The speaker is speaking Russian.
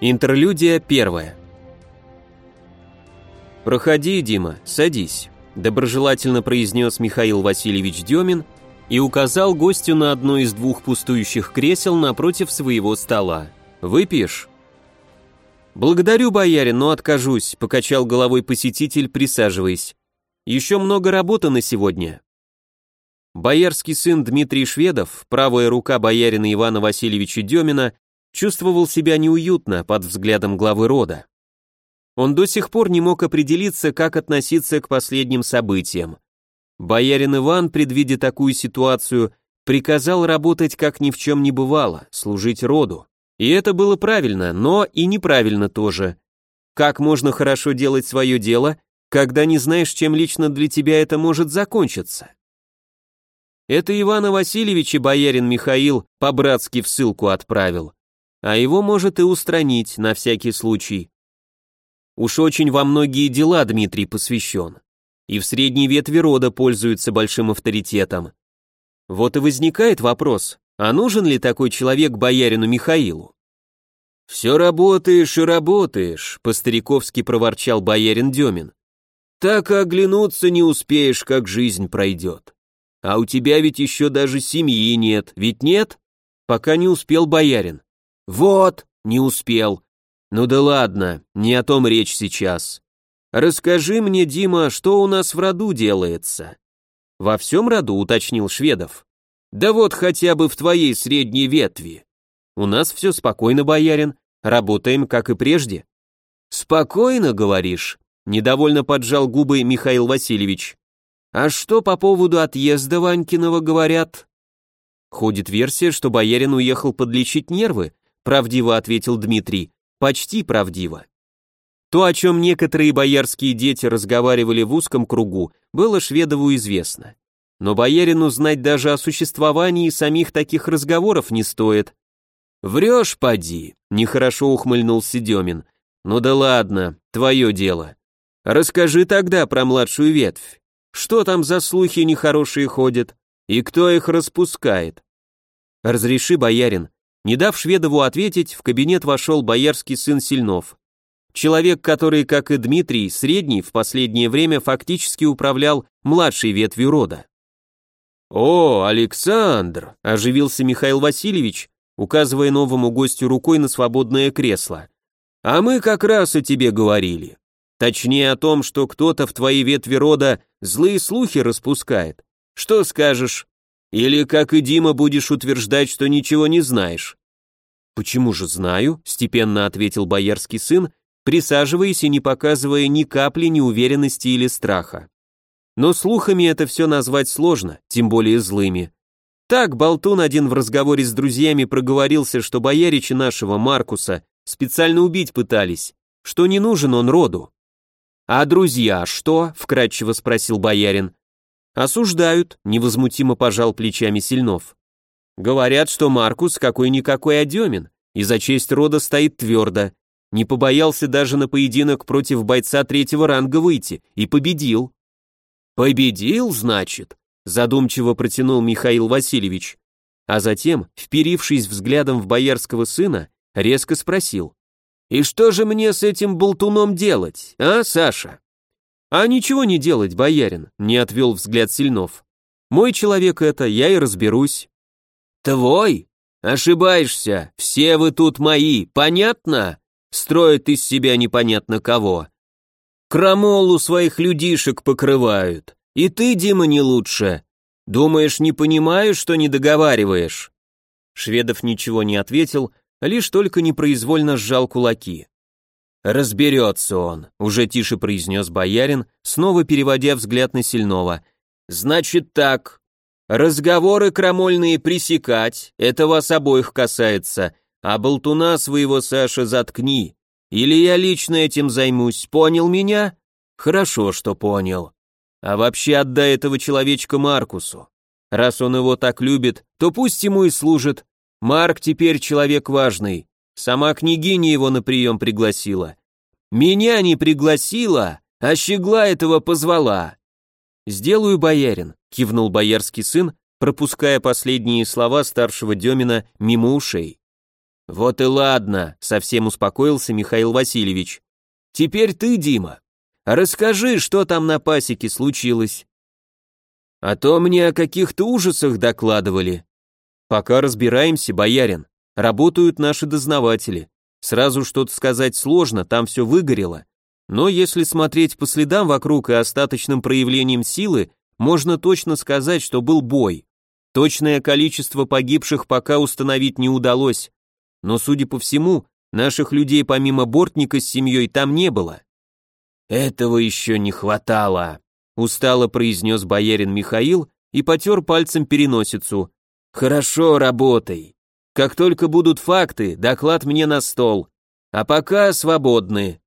Интерлюдия первая. «Проходи, Дима, садись», – доброжелательно произнес Михаил Васильевич Демин и указал гостю на одно из двух пустующих кресел напротив своего стола. «Выпьешь?» «Благодарю, боярин, но откажусь», – покачал головой посетитель, присаживаясь. «Еще много работы на сегодня». Боярский сын Дмитрий Шведов, правая рука боярина Ивана Васильевича Демина, чувствовал себя неуютно под взглядом главы рода. Он до сих пор не мог определиться, как относиться к последним событиям. Боярин Иван, предвидя такую ситуацию, приказал работать как ни в чем не бывало, служить роду. И это было правильно, но и неправильно тоже. Как можно хорошо делать свое дело, когда не знаешь, чем лично для тебя это может закончиться? Это Ивана Васильевича боярин Михаил по-братски в ссылку отправил а его может и устранить на всякий случай. Уж очень во многие дела Дмитрий посвящен, и в средней ветви рода пользуется большим авторитетом. Вот и возникает вопрос, а нужен ли такой человек боярину Михаилу? «Все работаешь и работаешь», — по-стариковски проворчал боярин Демин. «Так оглянуться не успеешь, как жизнь пройдет. А у тебя ведь еще даже семьи нет, ведь нет?» «Пока не успел боярин. «Вот, не успел. Ну да ладно, не о том речь сейчас. Расскажи мне, Дима, что у нас в роду делается?» «Во всем роду», — уточнил Шведов. «Да вот хотя бы в твоей средней ветви. У нас все спокойно, боярин, работаем, как и прежде». «Спокойно, говоришь?» — недовольно поджал губы Михаил Васильевич. «А что по поводу отъезда Ванькиного говорят?» Ходит версия, что боярин уехал подлечить нервы, правдиво ответил Дмитрий. Почти правдиво. То, о чем некоторые боярские дети разговаривали в узком кругу, было Шведову известно. Но боярину знать даже о существовании самих таких разговоров не стоит. «Врешь, поди», — нехорошо ухмыльнулся Демин. «Ну да ладно, твое дело. Расскажи тогда про младшую ветвь. Что там за слухи нехорошие ходят? И кто их распускает?» «Разреши, боярин», не дав Шведову ответить, в кабинет вошел боярский сын Сильнов. Человек, который, как и Дмитрий, средний, в последнее время фактически управлял младшей ветвью рода. «О, Александр!» – оживился Михаил Васильевич, указывая новому гостю рукой на свободное кресло. «А мы как раз о тебе говорили. Точнее о том, что кто-то в твоей ветви рода злые слухи распускает. Что скажешь?» Или, как и Дима, будешь утверждать, что ничего не знаешь?» «Почему же знаю?» — степенно ответил боярский сын, присаживаясь и не показывая ни капли неуверенности или страха. Но слухами это все назвать сложно, тем более злыми. Так Болтун один в разговоре с друзьями проговорился, что боярича нашего Маркуса специально убить пытались, что не нужен он роду. «А друзья что?» — вкратчиво спросил боярин. «Осуждают», — невозмутимо пожал плечами Сильнов. «Говорят, что Маркус какой-никакой одемин, и за честь рода стоит твердо. Не побоялся даже на поединок против бойца третьего ранга выйти, и победил». «Победил, значит?» — задумчиво протянул Михаил Васильевич. А затем, вперившись взглядом в боярского сына, резко спросил. «И что же мне с этим болтуном делать, а, Саша?» «А ничего не делать, боярин», — не отвел взгляд Сильнов. «Мой человек это, я и разберусь». «Твой? Ошибаешься, все вы тут мои, понятно?» Строят из себя непонятно кого. Крамолу своих людишек покрывают. И ты, Дима, не лучше. Думаешь, не понимаю, что не договариваешь? Шведов ничего не ответил, лишь только непроизвольно сжал кулаки. «Разберется он», — уже тише произнес боярин, снова переводя взгляд на Сильного. «Значит так. Разговоры крамольные пресекать, это вас обоих касается, а болтуна своего, Саша, заткни. Или я лично этим займусь, понял меня?» «Хорошо, что понял. А вообще отдай этого человечка Маркусу. Раз он его так любит, то пусть ему и служит. Марк теперь человек важный, Сама княгиня его на прием пригласила. Меня не пригласила, а щегла этого позвала. «Сделаю, боярин», — кивнул боярский сын, пропуская последние слова старшего Демина мимо ушей. Вот и ладно, совсем успокоился Михаил Васильевич. Теперь ты, Дима, расскажи, что там на пасеке случилось. А то мне о каких-то ужасах докладывали. Пока разбираемся, боярин. Работают наши дознаватели. Сразу что-то сказать сложно, там все выгорело. Но если смотреть по следам вокруг и остаточным проявлениям силы, можно точно сказать, что был бой. Точное количество погибших пока установить не удалось. Но, судя по всему, наших людей помимо бортника с семьей там не было. Этого еще не хватало, устало произнес боярин Михаил и потер пальцем переносицу. Хорошо, работай. Как только будут факты, доклад мне на стол. А пока свободны.